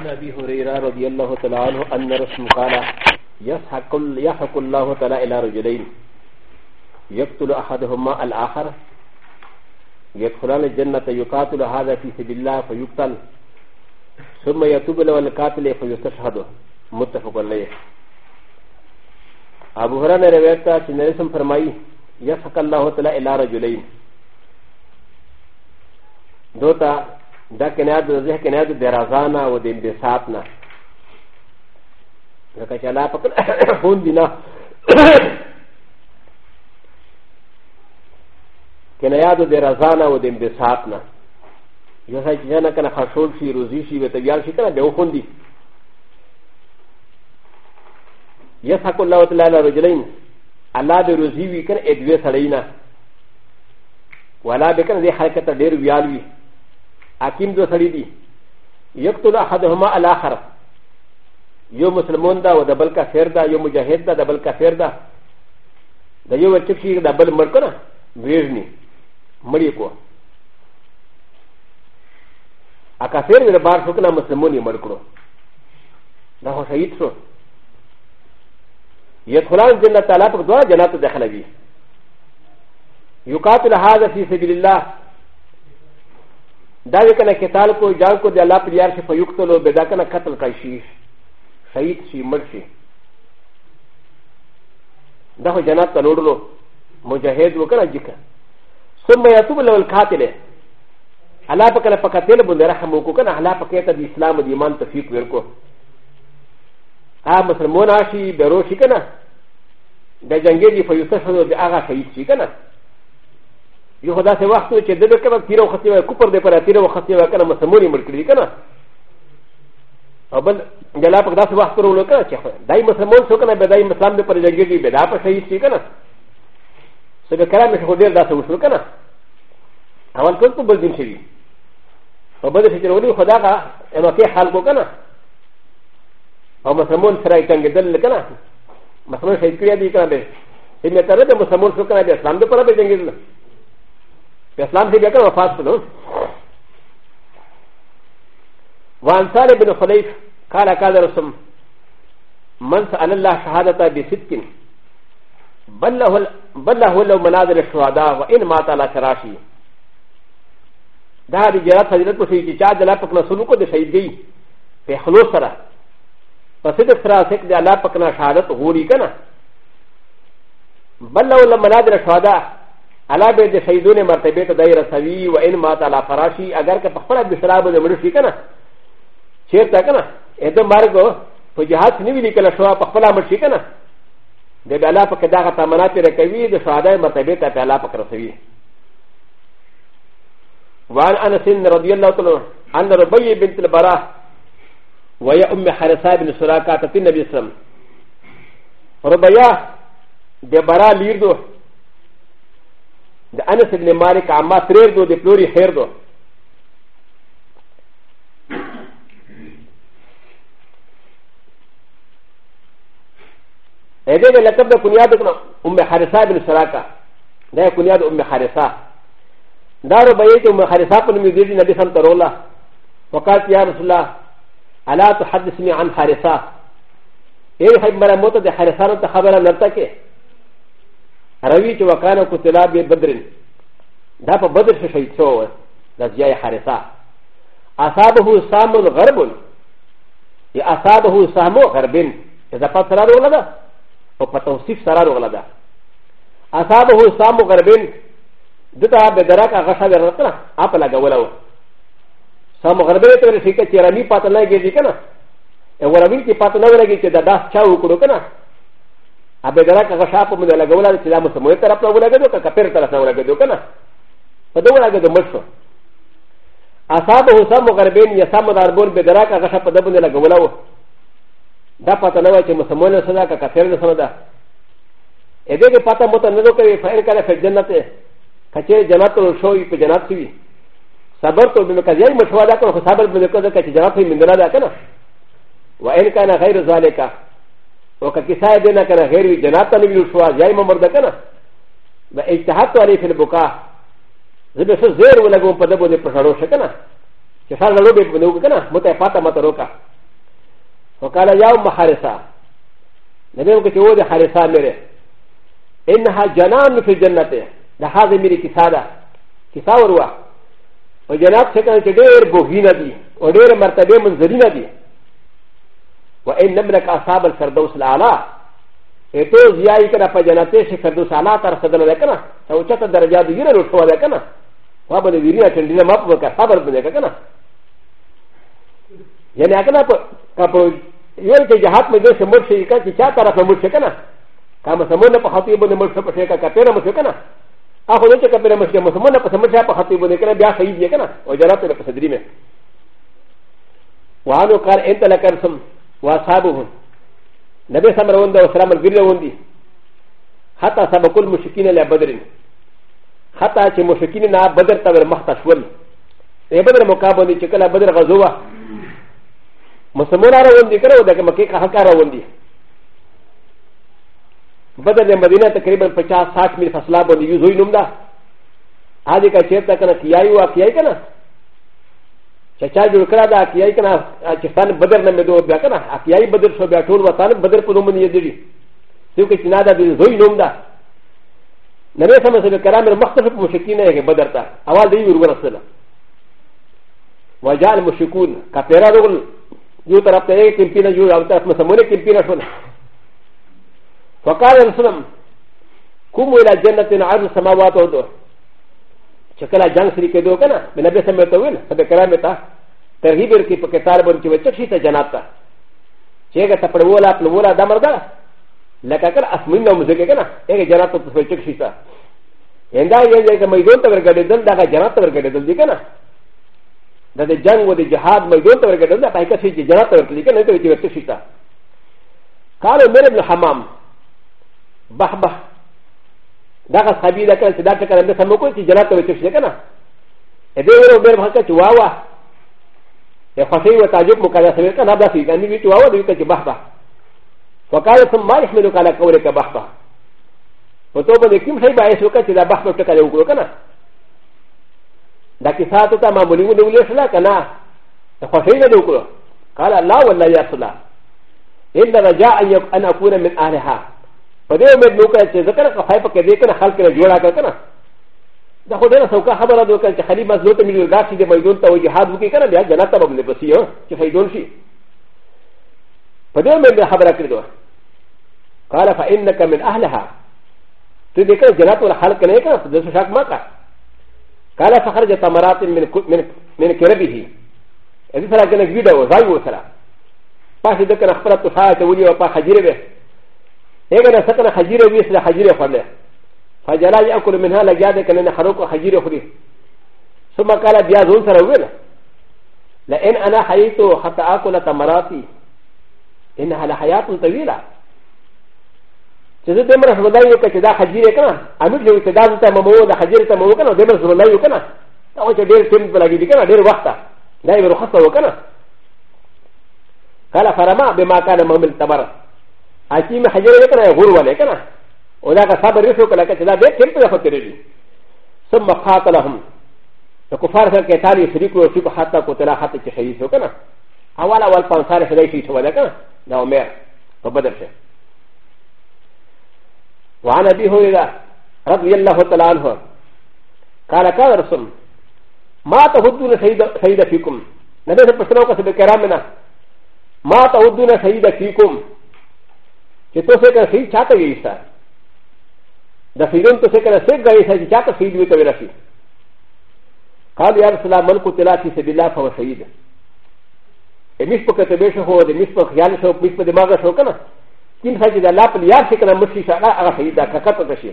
عن ابي هريره رضي الله تعالى عنه ان رسول قال يضحك يضحك الله تعالى الى رجلين يقتل احدهما الاخر يدخلان الجنه يقاتل هذا في سبيل الله فيقتل ثم يتوب له القاتل فيستشهد متفق عليه ابو هريره روایت کا کہ نبی فرمائی يضحك الله تعالى الى رجلين دوتا だけなどでけなどでらざなおでんでさな。だから、パクホンディナ。けなやどでらざなおでんでさな。よさきやなかなはしょうし、ろずし、べてやしからでおほんで。やさこらおてらららじれん。あらでろずいけん、えびされいな。わらべかんではかたでるやる。حکیم دو سړي دي یقتل احدهما الاخر یو مسلمان دا او د بل کافر دا یو مجاهد دا د بل کافر دا د یو ورچک شي د بل مړ کنه ویرني مړی کو ا کافر ور بار شو کنه مسلمان یې مړ کړو دا هو شهید شو يدخلان جنة تعالی په دوا جنات داخله وي يقاتل هذا في سبيل الله ダイカナケタルコ、ジャンコ、デラピアシファユクトロ、ベダカナカトルカシ、シャイツ、シー、マルシー。ダホジャナタロロ、モジャヘドウカラジカ。ソマヤトブルカテレ。アラパカラパカテレブンデラハモコカナ、アラパケタディスラムディマントフィクルコ。アマスラモナシ、ベロシカナ。ダジャンゲリファユセファド、デアガシャイツ、シカナ。よほどせわとちでかばきろはせわ、コパでパラティロはせわかなまさもりもりかな。あばん、でらぱだせわとろかちゃ。だいまさもんそかなべだいまさんでパラジャギリべだぱせいしかな。それからめしほでだせわかな。あわんことぶりんしり。あばでしろりほだが、えのけはんこかな。あまさもんさらいかんげでるかな。まさもんしりかなべ。えめたらでもさもんそかなべさんでパラジャギリ。اسلام دې بیا کړه وفات شو وان صالح بن خلیف قال قال رسول من سأل الله شهادة بصدق بل له بل له لو منازل الشهداء وإن مات على فراشي دا رجالات حضرت کو شهید چا دلا پکنا سلو کو دے شهید گئی پہ خلوص سرا فصدق سرا سک دے اللہ پکنا شهادت غوری کنا بل له لو منازل الشهداء الله به د شهیدون مرتبه ته دای رسوي و ان مات علی فراشی اگر که په خپل د شراب د مړ شي کنه چیرته کنه اته مرګ په جهاد نه وی لیکل شو په خپل مړ شي کنه د بل الله په دغه تمنات رکوي د شهادای مرتبه ته په الله پک رسوي وعن انس رضی الله تعالی عنه ربی بنت البراء و یا ام حرثه بن سراقه ته نبی اسلام ربیا د برا لیردو د انس ابن مالک اما ترير دو د پلوري خير دو ا د ه د لقب د کنياد کنا ام حارثه بن سراقه دا کنياد ام حارثه دا ربيت ام حارثه په نوم دي نبی سم ترولا وقالت يا رسول الله الا تحدثني عن حارثه ايه حب مرا موت د حارثه ته خبره لرته کې روي چې وکانه قتلا به بدرن دا په بدر شه شهید شو د ځای حارثه اصابه سام الغرب یا اصابه سام غربن اذا پتر راغله ده او په توصيف سره راغله ده اصابه سام غربن دته به درک هغه شاو راتنه اپ لګول او سام غربن ته رسیدل چې رمی پاتل نه کېږي کنه او روي چې پاتل نه ورګي چې دا داس چا وکړو کنه アベガラカガシャポメラガウラチラムソメタラプラウラガドカペタラサウラガドカナ。パドウラガドムソ。アサボウサモガベニアサモダーボンベガラカガシャパダブネラガウラウ。ダパタナワチムソモネサダカカペラサダ。エデゲパタモタネドカリファエカラフェジャナテ。カチェジャナトルショイプジャナツビ。サバトルメカジャイムシュワダカのサバルメカジャナツビメンダラダカナ。ワエカナガイルザレカ。و که کسای دینا کنه غیروی جنات تا نبیلو شوا جای ممرده کنه و اجتحاد تو علی فی البکا زبی سو زیر و لگو پده بوده پرشارو شکنه که سال لو بی بنو کنه متای پاتا متا روکا و کالا یاو محارسا نبی مکه چه او ده حارسا میره انها جنان فی جنته ده حاضر میری کسا ده کسا وروا و جنات شکنه چه دیر بوغینه دی و دیر مرتبه منظرینه دی وإن نملك أصحاب الفردوس الأعلى إتو زيائي كنا فجناتيش فردوس أعلى ترصدنا لكنا سوچت درجات يرى رتوا لكنا وابن ويرينا چندنا مطبقا صبر بنيكا كنا يعني أكنا كابو يوم كي جهات مجدو شمر شيكا كي چا طرف مر شكنا كما سمونا پا خطيبون مر شپا شيكا كاپيرا مر شكنا أخو نوچه كاپيرا مر شكنا مسمونا پا سمر شا پا خطيبون كنا بيا خيب يكنا وجرات لپا صدري میں وعنو قال انت لكرسم واصحابهم نبي سمر وند وسلام الغير وندي حتى سبق المشركين الى بدر حتى چې مشرکین نه بدر ته ور مخته شول ای بدر مقابله چې کله بدر غزوه مسلمان را وندي کړو دغه مکه کا حق را وندي بدر د مدینه تقریبا 50 60 میل فاصله باندې یو زوی نوم ده هغه کا چیرته کنه کیایو کیای کنه チャチャジュクラダーキヤイカナチファンバダナメドウビアカナアキヤイバダソビアトウワタンバダプロムニエディリセウキシナダビズウイノムダナメサマセルカラメルマスタフムシキナエバダタアワディウウラセラワジャームシクウンカペラロウユタラプテエキンピナジュラウタマサモネキンピナシュンファカランスラム كم إلى جنة عرض السماوات والأرض چې کله جنگ سری کېدو که نه د نبی سمې ته وویل صدې کرامې ته ترغیب ورکړي په کتار باندې چې وچک شي ته جنات ته چې هغه تپړولا پلولا دا مرده لکه کله اسمین نه مزګې که نه هغه جنات ته وچک شي ته هندا یې چې میدان ته ورګډېدل دغه جنات ته ورګډېدل دي که نه د د جنگ و د جهاد میدان ته ورګډېدل دا پای کې چې جنات ته ورګډېدل که نه ته وچک شي ته قالوا مرب الحمام بحبح だが、サビだから、だから、で、サモコン、ジャラトウチシレカナ。エデオベルハカチワワ。エファセイワタジョムカラセレカナダシ、アンディチワワ、デュカチバハ。ファカラソンマイメルカラコレカバハ。フォトボネキムヘバエソカチラバハのテカレウグロカナ。だけさとたまもにゅうのよしらかな。ファセイワドクロ。カララワラヤソラ。インダラジャーアンヤアナフォーメンアレハ。په دې امید نو کړه چې ذکر کا خای په کې دې کنه خلک له جوړا کړه کنه دا خو ډېر سوکا خبره ده چې خلی مزلو ته ملي راځي د میدون ته وجهاد وکړي کنه بیا جنت ته باندې بسي یو چې فیدون شي په دې امید خبره کړې ده قال فانك من اهلها ته دې کړه جنت ول خلک نه کړه د شک ما کا قال فخرج تمرات من من من كربه اذا سره کنه ګډه و ځای و سره پاسې د کنه خپل ته ښایته ونیو په خجیره به هغه نه سکنه خجیره ویس له خجیره خورله فجلا یاکل منها لګیا ده کنه نه خروق خجیره خوري ثم قال بیا زون سره ویل لئن انا حیت حتى اكل تمراتی انها لحیات طویله چې زه دمر حمدای یو چې دا خجیره کنه امیر یو چې دا ته ممو دا خجیره ته ممو کنه دمر زولای یو کنه دا و چې ډیر ټیم بلګی دي کنه ډیر وخت دا یې رخصه وکنه قال فرما بما كان مؤمن تمرت アキムハジャレカナ、ウォーワレカナ、オラがサブリフォーカラケテラベテンプラフォテレビ。そのマカタラハム。ファーサーケタリスリコシコハタコテラハテチヘリソカナ。アワラワパンサーヘレシソワレカナ、ナオメア、トバデシェ。ワナビホイラ、ラビエラホテランホ。カラカラソン。ما تهدون سيدا فيكم نبي سبحانه وتعالى كرامنا ما تهدون سيدا فيكم چې تو څه کوي چاته وي ایسا د فیلون تو څه کوي څه کوي ایسا چې چاته فیل وي کوي راشي قال یا رسول الله ملک تلا فی سبیل الله فهو شهید امیش په کتبه شو هو د میش په خیال شو میش په دماغ شو کنه کین څه چې د الله په یاد څه کنه مرشي شاله هغه شهید دا ککته تشي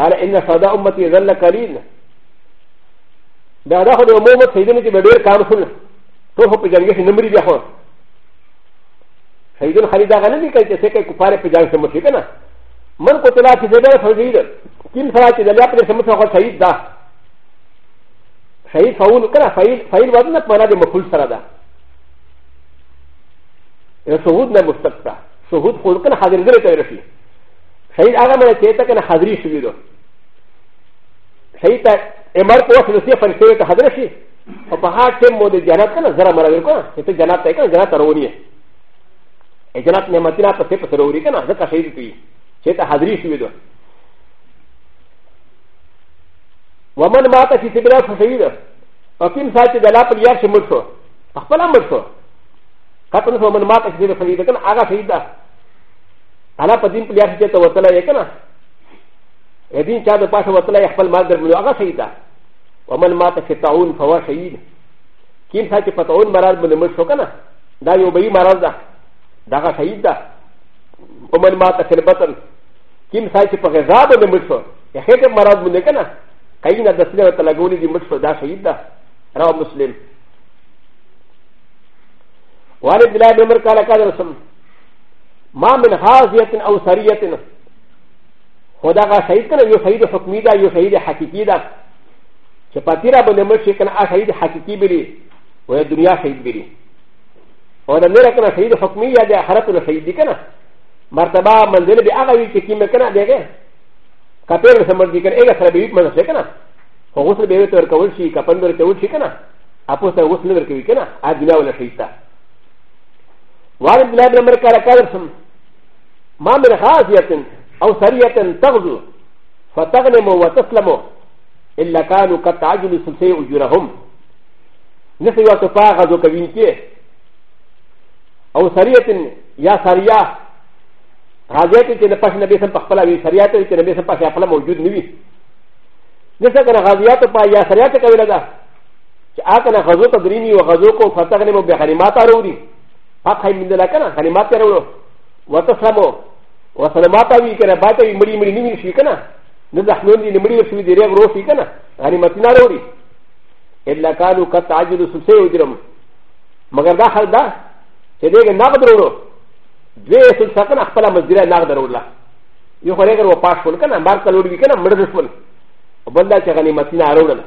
قال ان فدا امتی ذل قلیل دا دا خو د امت سیدنه چې ډیر کار شول ته په جنګ کې نمرې بیا خو سيد الخليل داغا نبي كي تسكي كفار في جانب سمشيكنا من قتلا في زبير فرزيد كم صلاة دليا في سمسا هو سيد دا سيد فاول كنا فايل فايل وزن مانا دي مفول سرادا شهود نه مستقطع شهود خود كنا حاضر غير تعرفي سيد آغا من تيتا كنا حاضري شويدو سيد امر کو سلسي فنسيوه تحضر شي فبهات كم مود جانات كنا زرا مرا غير كنا جانات تاكنا جانات رونيه جنات نعمتنا په څه په ضروري کنه ځکه شهید کوي چې ته حاضرې شوې ده ومن مات فی سبیل الله شهید او کوم سات د الله په یار شمول شو خپل امر شو کته نو ومن مات فی سبیل الله شهید کنه هغه شهید ده انا په دین په یار چې ته وتلای کنه ا دین چا د پاسه وتلای خپل مال درملو هغه شهید ده ومن مات فی تعون فهو شهید کوم سات په تعون مراد باندې مر شو کنه دا یو به مراد ده ダガシャイダオマンマタフェルバトンキムサイチパレザードのムソエヘテマラズムネカナカイナダスネタラゴリディムソダシャイダラオムスリム وعن ابن الله بن مركا لك رسم ما من هازية أو سرية خدا غا شهيد كنا يو شهيد حكمي دا يو شهيد حقيقي دا چه پاتيرا بنمر شكنا آ شهيد حقيقي بلي ويا دنيا شهيد بلي و ن ن ر ك ن ا شهيد حكميه د ا خ ر ت ن ا شهيد كنا مرتبه منزل ب ا غ ا و ي كي مكنا د ي غ ي كابير سمر دي كنا ايه سر بيوت من سكنا وغسل بيوت وركول شي كابن وركول شي كنا اقوى غسل وركول كنا ادنا ولا شيتا وعن بلاد المركه لكارسم ما من غازيه او سريه تغزو فتغنم وتسلم الا كانوا قد تعجلوا سلسله اجورهم نسي وتفاغزوا كبينتيه او سریعت یا سریا راځي چې نه پښ نبی سم پخپلا وی سریعت چې نبی سم پښ خپل موجود نوي نسا کنه غازیات په یا سریعت کوي لگا چې آ کنه غزو تدرینی او غزو کو فتح نه مو به غنیمات اوري حق هي من دلا کنه غنیمات اورو وتسمو وسلمات وی کنه باټ وی مړی مړی نیوي شي کنه نه زحمون دي مړی وشوي دی رغ روشي کنه غنیمت نه اوري الا کانوا قد عجلوا سبسه وجرم مگر دا خل دا چې دغه نقد ورو دوی سل سکن خپل مزدوره نقد وروله یو خو هغه وپاس شول کنه بار کلوړ وی کنه مړ شول بل دا چې غنیمتونه اړول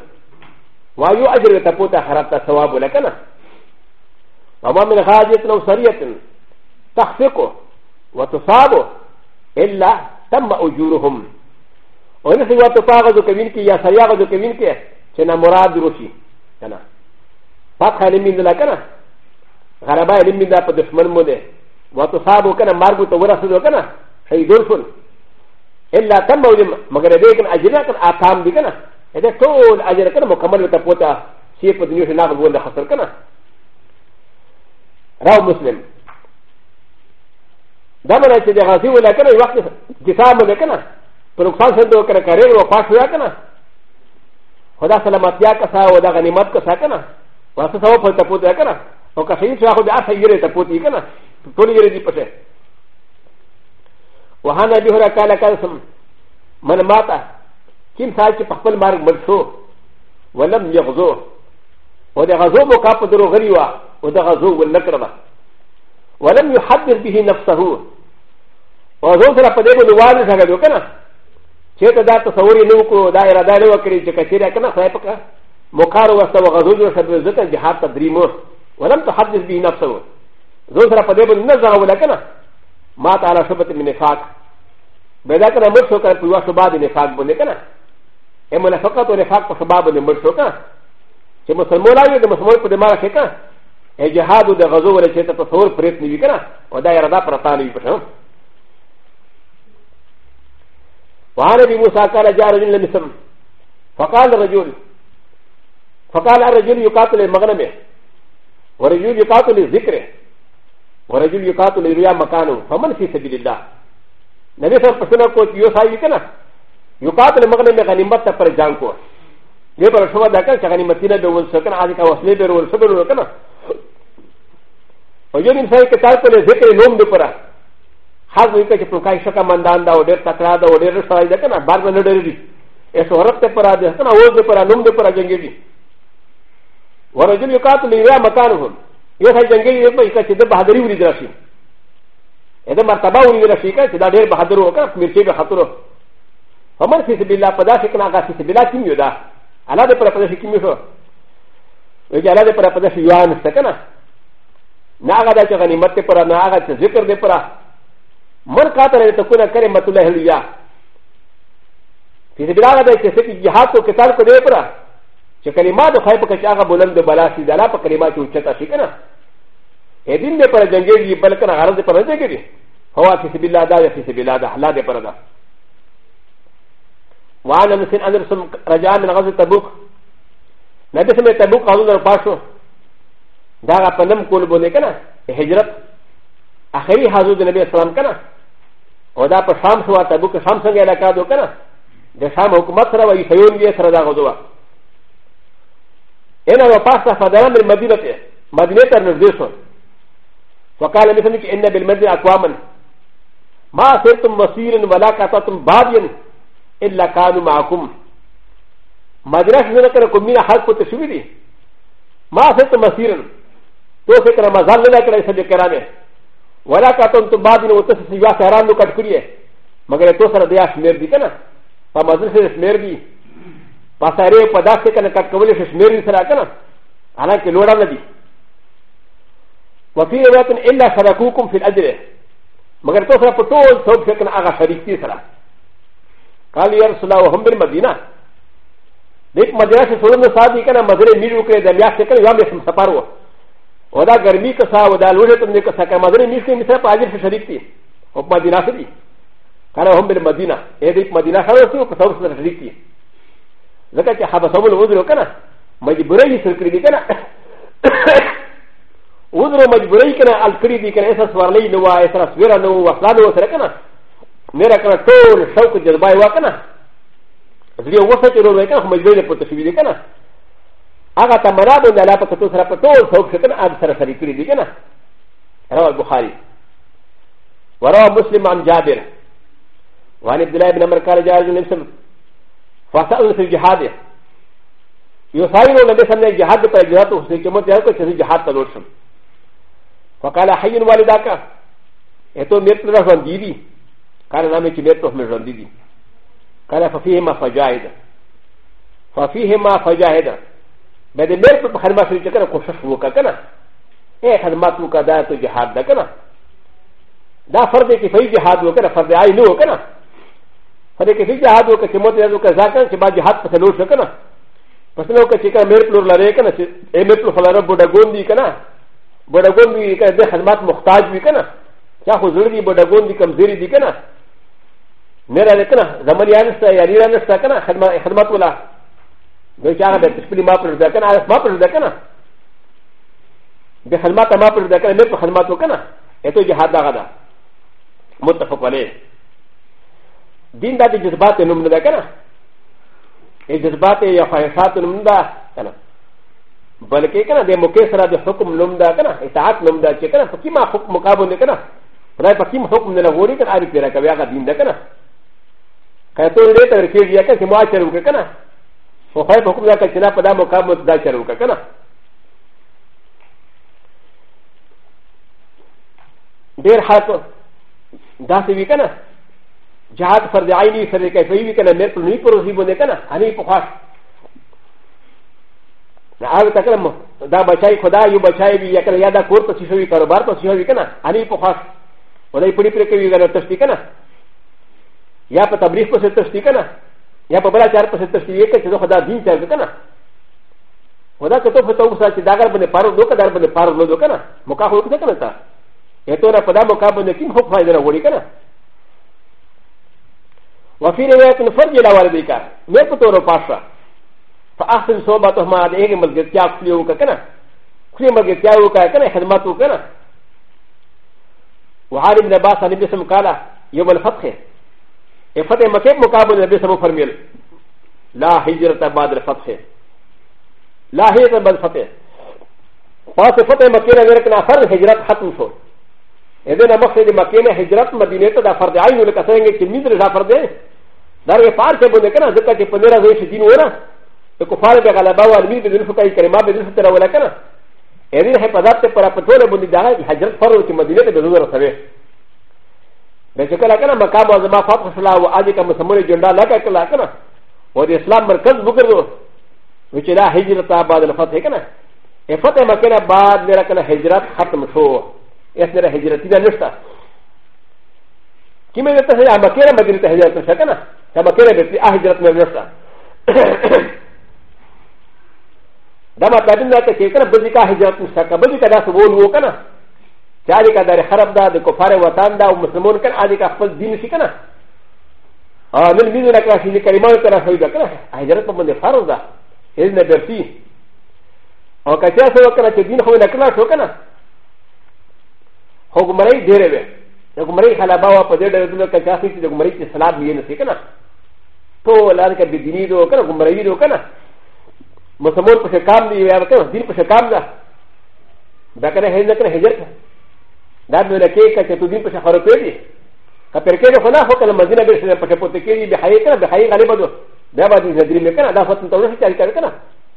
وایو اجر ته پوتا خراب ته ثواب ولکنه وما من غاجت لو سريه تخفق وتصاب الا تم اجورهم ولكن يجب ان يكون هناك اشياء اخرى لانهم يجب ان يكون هناك اشياء اخرى لانهم يجب ان يكون هناك اشياء اخرى غربا علم من دا پا دشمن موده و تصابو کنا مارگو تا ورسدو کنا شهیدون شون الا تم بوجه مگر دے کنا اجرنا کنا آتام دی کنا اده طول اجر کنا مکمل وطا پوتا سیف و دنیوش ناغ بوند خسر کنا راو مسلم دا منا چه ده غازی ولا کنا وقت جسام ولا کنا پر اقصان سندو کنا کریر و پاک ہویا کنا خدا سلامتیا کسا و دا غنیمت کسا کنا واسه سوا پوتا پوتا کنا او که سید شاخو بیا سه یره ته پوتی کنه ټول یره دی پته وهان ابي هره کاله کلسم من ماته کیم سال چې په خپل مارګ مړ شو ولم یغزو او د غزو مو کا په درو غری وا او د غزو ول نکره ولم يحدث به نفسه او زو سره په دې باندې وانه څنګه دی کنه چې ته دا تصور یې نو کو دا اراده نه وکړي چې کچېره کنه خای پکا مقار وسته غزو جوړ شد ځکه جهاد تدریمو ولم تحدث به نفسه زوز را پدې باندې نظر ولا کنه ما تعالی شبت من نفاق بدا کنه مر شو کنه پیوا شو بعد نفاق باندې کنه اے منافقت او نفاق په سبب باندې مر شو کنه چې مسلمان راوي د مسلمان په دماغ کې کنه اے جهاد او د غزو ولا چې ته تصور پرېت نیوي کنه او دا اراده پرتانه وي پښه وعن ابي موسى قال جاء رجل لمسلم فقال الرجل فقال الرجل يقاتل المغنمه ورجل يقاتل الذكر ورجل يقاتل الرياء مكانه فمن في سبيل الله نبي صلى الله عليه وسلم کو یو صحابی کنا يقاتل مغنم غنیمت پر جان کو یہ پر شوا دا کہ غنیمت نہ دے ول سکن آج کا وسلے دے ول سکن کنا او یو انسان کے کار پر ذکر نوم دے پرا خاص وی کہ پرکای شکا مندان دا او ډیر تکرا دا او ډیر سړی دا کنا بار نه ډیر دی ایسو رب تے پرا دے کنا او دے پرا نوم دے پرا جنگی دی ورجل يقاتل إلى مكانهم يوحى جنجي يبقى كتب بهدري ولد رشي هذا مرتبة ولد رشي كتب دير بهدره وكف مرشي بخطره فمن في سبيل الله فدا شكنا غا في سبيل الله كم يدا على ده پر پدش كم يشو ويجي على ده پر پدش يوان سكنا ناغا دا چه غنیمت پر ناغا چه ذکر ده پر من قاتل تكون كرمت الله اليا في سبيل الله ده چه سكي جهاد کو قتال کو ده پر چې کلمات خو په کې هغه بلند بلاسي دلا په کلمات او چتا شي کنه اې دین دې پر جنگيږي بلکې غرض پر نه کېږي هوا فی سبیل الله دا فی سبیل الله دا حلا دې پر دا وعن انس ان ادرسم رجاء من غزوه تبوک نبی سمه تبوک حضور پاسو دا را پنم کول بونه کنه هجرت اخری حضور د نبی اسلام کنه او دا په شام شو تبوک شام څنګه علاقه دو کنه د شام حکومت سره وایي سيون یې سره دا غزوه انا وقفت فدرا من مدينته مدينه نزلت وقال مثلك ان بالمدن اقواما ما سرتم مسيرا ولا كتبتم باديا الا كانوا معكم مدرسه ذكركم من حق التشويري ما سرتم مسيرا توسك رمضان لك ليس بكرامه ولا كتبتم باديا وتسسي يا سهران لك تكريه مگر توسر دياش ميردي كنا فمدرسه ميردي パサレパダセカナカカウリシスメリンサラカナアラキロラナディワフィーワトンエラサラココンフィアデレマガトサポトウソフィカナアラシャリキサラカリアスラウハンベルマディナディマディアシソロナサディカナマデレミルクレディアセカナヤメシムサパロウダガミカサウダルレトンデカサカマデレミシミサパアジェシャリキオマディナセディカラハンベルマディナエディマディナサラソウカサウスラシャリキ ذكا كي حبسه الوزر كنا مجبوري سركري دي كنا وزر مجبوري كنا الكري دي كنا اساس ورلي نوا اساس ويرا نو وصلا نو سر كنا ميرا كنا طول شوق جذباي وا كنا زلي وسط رو وي كنا مجبوري پتو شوي دي كنا اغا تمرادو نه لا پتو سر پتو شوق شكن اب سر سر كري دي كنا رواه البخاري ورواه مسلم عن جابر وعن عبد الله بن عمر قال جابر بن مسلم فساد في الجهاد يسائل النبي صلى الله عليه وسلم جهاد پر جهاد حسن كما تيار کو جهاد تلوشم فقال حي والداك اتو ميرت رفن ديدي قال نامي كي ميرت رفن رفن ديدي قال ففيهما فجاهد ففيهما فجاهد بعد ميرت بخير ما شريك كنا کوشش وکا کنا اے خدمات وکا دا تو جهاد دا کنا دا فرض کی فی جهاد وکنا فرض عین وکنا هذا كيف جهاد وكا تموت يدو كزاكا كما جهاد فسلو شكنا فسلو كتيكا ميربلور لريكنا اي ميربلور فلارا بوداغون دي كنا بوداغون دي كنا دي خدمات مختاج بي كنا شاخو زردي بوداغون دي كم زيري دي كنا نرى لكنا زمن يانستا يعني يانستا كنا خدمات ولا دوی چې هغه د تشپلي ما پر ځکه نه هغه ما پر ځکه نه د خدمات ما پر ځکه نه په خدمات وکنه اته جهاد هغه ده متفق علیه دين دا دي جذبات نمنا دا كنا جذبات يا خواهشات نمنا دا كنا بلکه کنه د مکسره د حکم نوم دا کنه اطاعت نوم دا چې کنه په کیما حکم مقابله کنه خدای په کیم حکم نه لغوري کنه عارف پیرا کوي هغه دین دا کنه که ته دې تر کې یا که ما چر وک کنه خو خدای په حکم دا چې نه په دا مقابله دا چر وک کنه ډیر حالت داسې وی کنه جهاد فرد عيني فرد كيفي بي كنا ميركل نوي پر رسيبو نه كنا اني پخاش نا آو تکلم دا بچاي خدا يو بچاي بي يكنا يادا کور تو سيشوي کاروبار تو سيشوي كنا اني پخاش ولای پړي پړي کوي غره تشتي كنا يا په تبريخ پسه تشتي كنا يا په بلا چار پسه تشتي يې کته خدا دين چار كنا خدا کته په تو ساتي داګر باندې پارو دوک دار باندې پارو لو دو كنا مکا هو کنه تا اته را پدا مکا باندې کیم حق فائدہ وړي كنا وفي روايه فرج الى والديك نقطه رفاشا فاحسن صوبتهما لانه ملجئتيا كليوكا كنا كلي ملجئتيا وكا كنا خدماتك كنا وعالم نباس عن ابن قال يوم الفتح الفتح مكيب مقابل النبي صلى الله عليه وسلم لا هجرة بعد الفتح لا هجرة بعد الفتح فاس الفتح مكينا غيركنا فرد هجرات ختم شو إذن مقصد مكينا هجرات مدينة دا فرد عين لك سنگه كميز رجا فرده ダーゲパーティーボネカナザカティポネラゼシディノラ、the Kufar e de Galaba and me, the Lufuka Karima, the Lufuka Walakana. And then Hepadate for a patrol of Buddha had just followed to Madinah the Zura Save. The Chakalakana Makama, the Mafapasala, Adika Masamuri Junda, Lakakalakana, or the Islam Merkaz Bukaro, which is a Hijrata Bad and Fatakana. A Fatah Makana Bad, Nerakana Hijrat Hatam Show. Yes, there are Hijratina Nusta. Kimmy, the Makana Madinah Hijrat Shakana. كما كان بيتي اهجرت من نفسها دما كابين ذاك كيكرا بزيكا هجرت مستكا بزيكا دا سبول هو كنا چالي کا دار خراب دا د کفار وطن دا او مسلمان کنا ادي کا خپل دین شي کنا ا من مين نه کا شي کلمه تر سوي دا کنا هجرت په باندې فرض ده هیڅ نه درسي او کچا سره کنا چې دین خو نه کنا شو کنا حکمرای ډیره وي د ګمړی خلابا وا په دې ډول د کچاسي چې د ګمړی چې سلام یې نه کنه ټول لار کې بدینی دو کنه ګمړی دو کنه مسلمان په شکام دی یا ته دین په شکام ده دا کنه هیڅ کنه هجر دا نو لکه چې ته دین په شخرو کې دی که پر کې خو نه هو کنه مدینه به شنه په پټ کې دی به حی کنه به حی غالبا دو دا باندې زدری مې کنه دا فتن ته ورسې چاري کړ کنه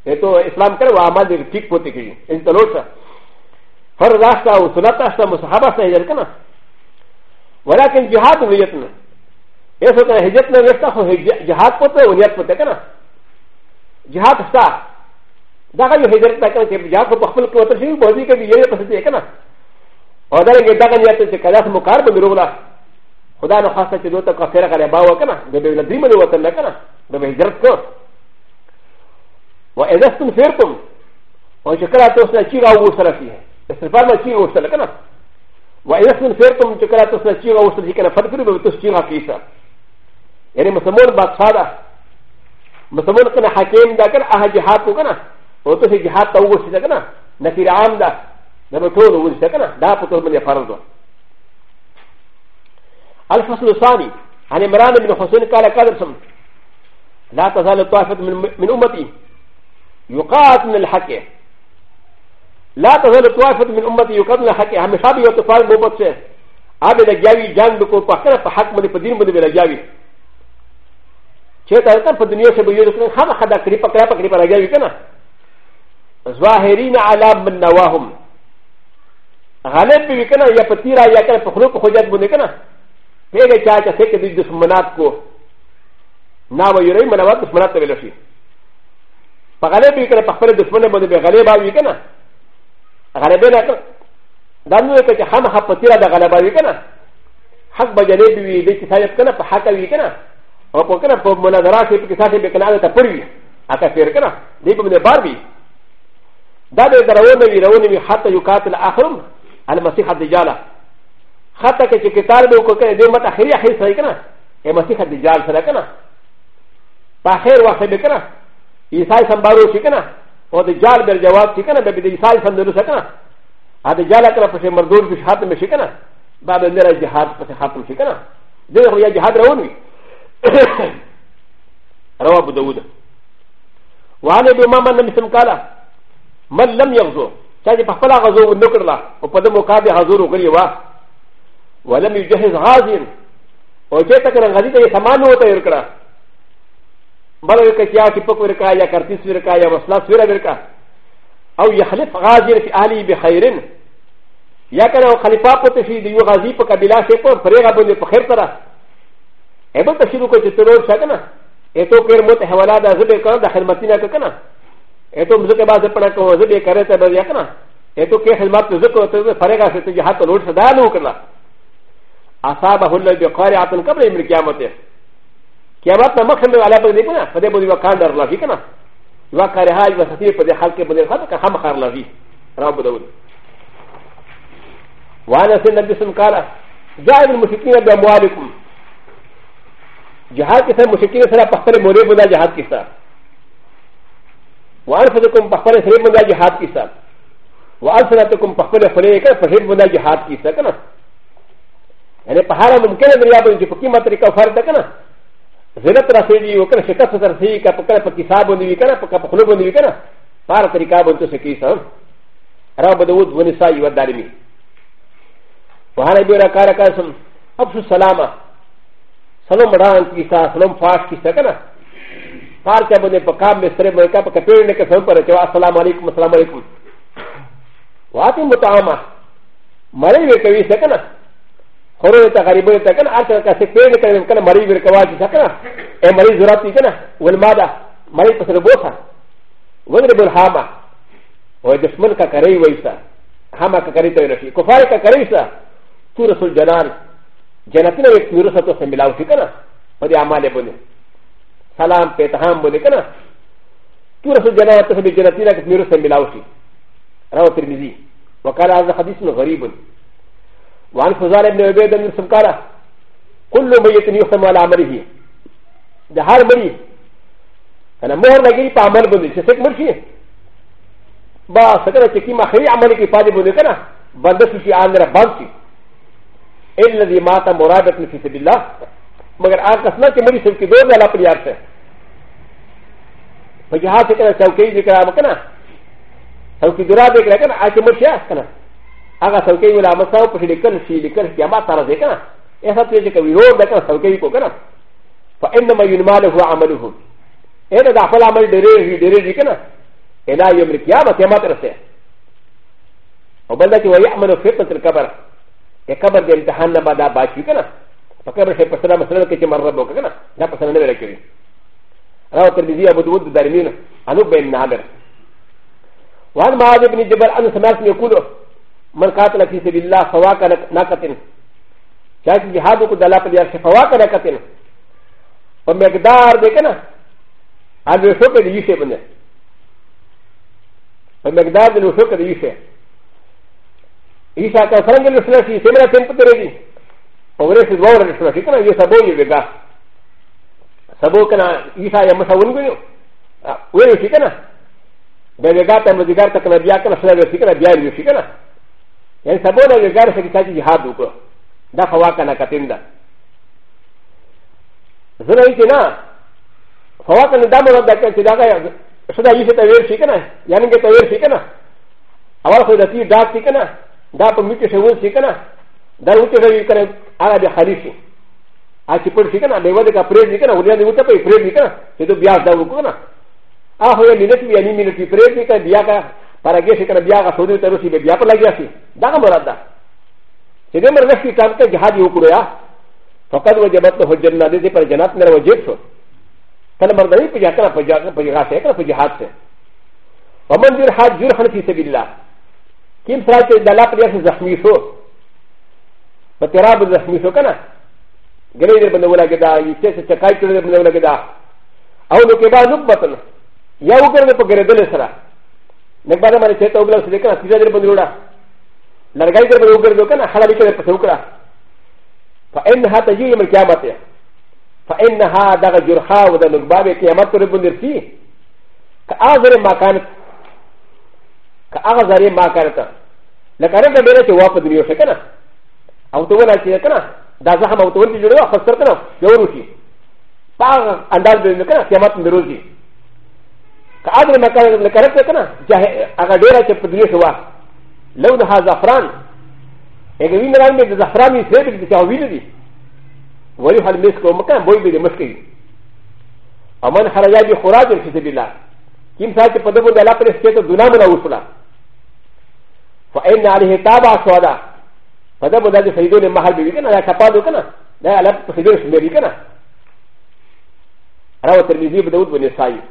ته ته اسلام کړو عمل دې ټیک پوتې کړی ان ته لوټه هر راستا او سنت راستا مصحابه سره هجر کنه ولكن جهاد ونيتنا يسوع هجتنا يفتح جهاد قطة ونيت قطة كنا جهاد افتح داغا يو هجرت دا كنا كيف جهاد قطة خفل قوة تشيء بوزي كبي يلي قصدي كنا وهذا لك داغا نيت تشكلا اسمه كارب مرولا خدا نخواست چې دوته کافره غلی باو کنه د به له دریمه وطن نه کنه د به هجرت کو و اذا استم فرتم او چې کله تاسو چې راو سره فيه استفاده چې ورسره کنه ويسن فرقم تكرا تسجيغا وسجيغا فرقم بتسجيغا كيسا يعني مسلمون باتشارة مسلمون كان حكيم دا كان اها جهاد كنا وتسي جهاد توغو سيدا كنا نفير عام دا نبتون وزيدا كنا دا بطول من يفرض الفصل الثاني عن عمران بن حسين قال كادرسم لا تزال طائفة من, من أمتي يقاتل الحكي لا تزال طوائفة من أمتي يقتلن حقي همشا بي وتفاعل موبت شه هذا لجاوي جان بكو فاكرة فحق من فدين من بلجاوي چه تارتا فدنيا شبه يدخلن خام خدا كريبا كريبا كريبا لجاوي كنا ظاهرين على من نواهم غالب بي كنا يا فتيرا يا كنا فخلوق خجات بني كنا پیغه چا چا سکه د دشمنات کو نام یوری منوات دشمنات ته ویل شي په غالب یې کړه په خپل دشمنه باندې به غالب اوی کنه غلبه لکه دا نو که چې خام خپ تیرا د غلبه وی کنه حق بجلې دی وی د چې صاحب کنه په حق وی کنه او په کنه په مناظره کې په کیسه کې کنه ته پړوي اته فیر کنه دې په باندې بار وی دا به درونه وی رونه وی حتی یقاتل اخرم المسيح الدجال حتی که چې کتاب به وکړي دې مت اخري اخري صحیح کنه اے مسیح الدجال سره کنه په خیر وخت به کنه عیسی سمبارو شي کنه و د جال بر جواب چې کنه به د ایصال سم درو سکنه ا د جال کړه په مردور به شهادت مشه کنه بعد نه را جهاد په خاتم شي کنه دغه خو یا جهاد روان وي رواه ابو داود وعن ابي امام ان مثل قال من لم يغزو چا چې په خپل غزو نه کړلا او په دمو کا به حضور وکړي وا ولم يجهز غازيا او چې تکره غزي ته سامان وته ور کړه بل وكتيا تبك وركا يا كرتيس وركا يا وصلات ورا وركا او يخلف غازر في اهلي بخير يا كان او خليفه قطشي ديو غازي بك بلا شيء قر فريغا بن بخير ترى ابو تشيرو كو تترور شكنا اتو كير موت حوالا دا زبي كان دا خدمتنا كنا اتو مزك باز پنا كو زبي كره تا بیا كنا اتو كير خدمت زكو تو فريغا سے تجہات لوٹ صدا نو کنا اصابه الله بقارعه قبل امر قیامت قیامت نه مخه مې والا به دی کنه په دې باندې وکړ در لږی کنه یو کار حال وستی په دې حال کې باندې خاطر که هم خار لږی رب داود وانا سن نبی سن قال جاء المشركين باموالكم جهاد کې سره مشرکین سره په خپل مورې باندې جهاد کې سره وانفسكم په خپل سره باندې جهاد کې سره وانفسكم په خپل سره کې په سره باندې جهاد کې سره کنه یعنی په هر ممکنه دریا باندې په کیمه طریقه فرض کنه زنت را سړي او کله شکست تر سي کا په کله په کتاب باندې وی کنه په کله په خلو باندې وی کنه پار طریقہ باندې څه کی سم را بدود ونسا یو دالمی وهانه به را کار کاسم ابو سلامه سلام مدان کی سا سلام فاش کی سکنه پار ته باندې په کام مستری باندې کا په کپیر نه کې سم پر چې السلام علیکم السلام علیکم واته متعامه مړې وی کوي سکنه コロナがリボンタカン、アタカセペリカン、カナマリブルカワジタカナ、エマリズラピカナ、ウェルマダ、マリパセルボサ、ウェルブルハマ、ウェルスムカカレイウェイサ、ハマカカリトエシ、コファリカカレイサ、トゥルソルジャナン、ジャナティナウェクトゥルソトセミラウシカナ、ウェルアマレブネ、サランペタハンボネカナ、トゥルソルジャナトゥルジャナティナクトゥルソミラウシ、ラウティミズィ、ウォカラーズハディスのガリブン。وعن فضال بن عبيد بن سمكارة كل ميت يختم على عمله ده هر مري أنا مهر لگی پا عمل بندی چه سک مرشی با سکر چکی مخری عملی کی پادی بندی کنا بنده سوشی آن را بند چی الذي مات مرابط في سبيل الله مگر آن کسنا چه مری سب کی دور دالا پریار سے فجہاں سکر چوکی ذکر آمکنا چوکی درا دیکھ رہا کنا آچه مرشی آس کنا هغه سوکې ولا مساو په لیکل شي لیکل قیامت تر ځکه نه احساس یې چې کوي روړ دغه سوکې کو کنه فانما ينمال هو عمله اې دا خپل عمل ډېرې ډېرې کنه الا يوم القيامه قیامت رسه او بل دا چې ويعمل فتنه القبر ا قبر د امتحان نه بعد باقي کنه په قبر شي په سره مسله کې چې مرب وکړه کنه دا په سره نه ورکړي راو ترمذي ابو داود درمین انو بن عامر وعن معاذ بن جبل ان سمعت يقول من قاتل في سبيل الله فواك ناكتن لكن جهاد وقد لا قد يرشي فواك ناكتن ومقدار ديكنا هذا الشوكة دي يشي بنه ومقدار دي الشوكة دي يشي يشا كفرنج الشلشي سمرة تنبتر دي وغريش دور الشلشي كنا يسابو يبقى سابو كنا يشا يمشاون بنه ويشي كنا بيبقى تمزيقار تكنا بيا كنا سلسل بيا يشي كنا ا ل س ب و ن ا ي ج ا ر س ك ت ا ج ي ه ا د و ك د ا خ و ا ك ن ا ك ت ن د ا ز ن ا ي ت ن ا خ و ا ك ن د ا م ر د ا ك ت د ا غ ا ش د ا ي ش ت ا و ي ر ش ي ك ن ا ي ا ن ي ك ت ا و ي ر ش ي ك ن ا أ و ل خ و د ت ي د ا ت ي ك ن ا د ا ب م ي ك ش و ن ش ي ك ن ا د ا و ت ر ي ك ن ا ع ل ى ب خ ل ي ش ي ا ش ي ب ر ش ي ك ن ا ل و د ك ا ب ر ي ش ي ك ن ا و ل ي ا ن و ت ا ب ي ب ر ي ش ي ك ن ا ي د و ب ي ا د ا و ك ن ا アホやみなきやみなきプレイにか、ビアカパラゲシカビアがソリュータルシビアパラゲシダガマラダ。シデムラシカンテジハディウクレア、ファカドジャバトホジェナディパジャナテナウジェプソ。カナマダリピジャカナパジャカパジャカセカパジャハセ。ファマンジュハジュハシセビラ。キムサイテダラプリアシザフミソ。パテラブザフミソカナ。グレーデルブナウラゲダ、イセセチャカイトルブナウラゲダ。アウトケバーノクバトン。ヤウクルプグレデルサラ。ネバーマネセットグラスでかな、ピザでボルダー。ラガイドブルグルドカナ、ハラリケプトクラ。ファエンハタジームキャマテ。ファエンハダガジュハウダルバビキャマトルブンデルシー。カアザレマカンカアザレマカンタ。ラカレンダベレチワフォディオシェケナ。アウトウェラシェケナ。ダザハマウトウェルジュラファスタナ、ヨウシー。パーアンダルベルカナ、キャマトルジー。アドルマカルのカレクター、ジャアガデラチェプデューシュワ、ロードハザフラン、エグミナランメデザフラミセブリティアウィルディ、ウォリハルミスコマカン、ボイビディムスキー、アマンハラヤビホラジルシティラ、キムサイチェプドムデラプレスケートドナムナウスラ、ファエンナリヘタバーソーダ、ファダムダディファイドネマハビリケナ、カパドケナ、ダイアラプレスケートメリケナ、アラウトリズムドウドネサイ。